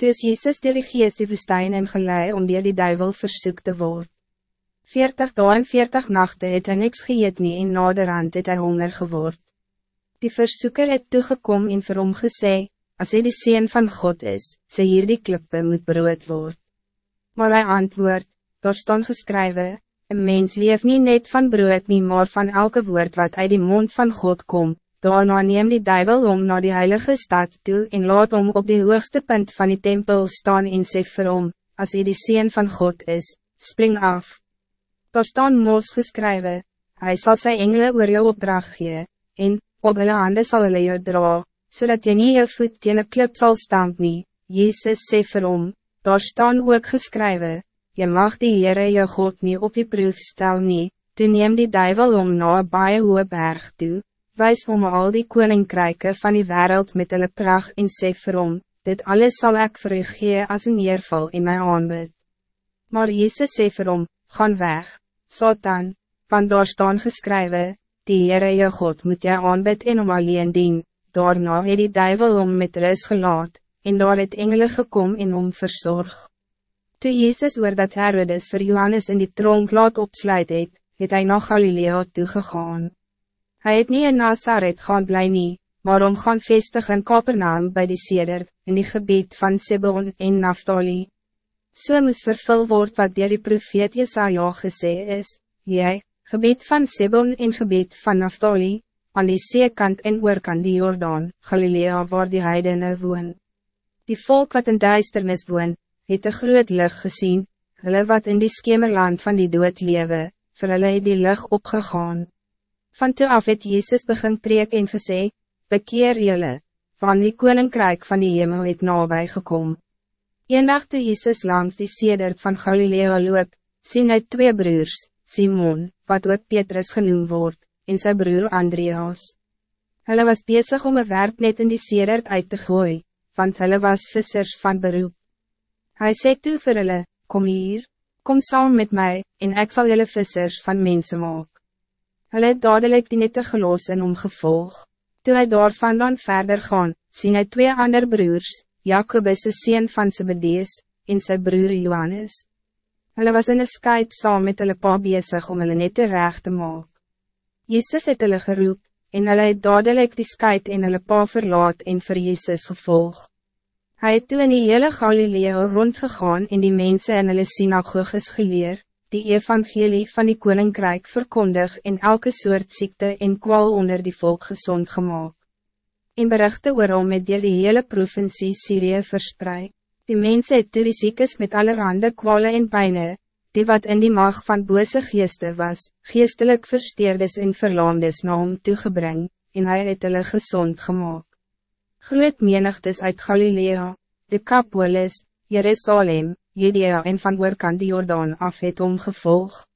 Toe is Jezus dier die geest die woestijn en gelei om dier die duivel versoek te word. Veertig dagen en veertig nachten het hy niks geëet nie en naderhand het hy honger geword. Die versoeker het toegekom en vir hom gesê, as hy die Seen van God is, sê hier die klippe moet brood word. Maar hij antwoord, daar staan geskrywe, een mens leef niet net van brood nie maar van elke woord wat uit die mond van God komt. Daarna neem die duivel om naar die heilige stad toe en laat om op die hoogste punt van die tempel staan en sê vir hom, as hy die Seen van God is, spring af. Daar staan mos geskrywe, hy sal sy engele oor jou opdracht gee, en, op hulle hande sal hulle jou dra, zodat je niet je voet teen een klip zal staan nie. Jezus sê vir hom, daar staan ook geskrywe, je mag die Heere jou God niet op die proef stel nie, toe neem die duivel om na een baie hoge berg toe, wijs om al die koninkryke van die wereld met hulle pracht en sê vir hom, dit alles zal ik vir u gee as een neerval in my aanbid. Maar Jezus sê vir hom, gaan weg, Satan, want daar staan geskrywe, die Heere jou God moet jy aanbid en om alleen dien, daarna het die duivel om met rus gelaat, en daar het engele gekom en om verzorg. Toe Jezus oor dat Herodes vir Johannes in die tronk laat opsluit het, het hy na Galilea toegegaan. Hij het nie in Nazareth gaan bly nie, maar om gaan vestig in Kapernaam by die Seder, in die gebied van Sebon en Naftali. So moes vervul word wat dier die profeet Jesaja gesê is, jy, gebied van Sebon en gebied van Naftali, aan die zeekant en oorkant die Jordaan, Galilea waar die heidene woon. Die volk wat in duisternis woon, het een groot licht gezien, hulle wat in die skemerland van die dood lewe, vir hulle het die licht opgegaan. Van toe af het Jezus begin preek en gesê, bekeer julle, van die koninkrijk van die hemel het nabij gekom. Eendag toe Jezus langs die seder van Galilea loop, sien hy twee broers, Simon, wat ook Petrus genoemd wordt, en zijn broer Andreas. Hulle was bezig om een werpnet in die sedert uit te gooien, want hulle was vissers van beroep. Hij zei toe vir hulle, kom hier, kom saam met mij, en ik zal jullie vissers van mensen maak. Hulle het dadelijk die nette geloos en omgevolg. Toe hy daarvan dan verder gaan, sien hy twee ander broers, Jacobus is sien van Zebedees, en zijn broer Johannes. Hulle was in een skuit saam met hulle pa bezig om hulle nette recht te maak. Jezus het hulle geroep, en hulle het dadelijk die skuit en hulle pa verlaat en vir Jezus gevolg. Hij het toe in die hele Galilea rondgegaan en die mensen in hulle synagoges geleer, die evangelie van die koninkrijk verkondig en elke soort ziekte en kwal onder die volk gezond gemaakt. En berichte oor hom het die hele provincie Syrië verspreid. Die mensen het toe die ziekes met allerhande kwale en pijnen, die wat in die mag van bose geeste was, geestelijk versteerdes en verlaamdes na hom toegebring, en hy het hulle gezond gemaakt. Groot menigtes uit Galilea, de Kapolis, Jerusalem, Judea en van oorkant die Jordaan af het omgevolg.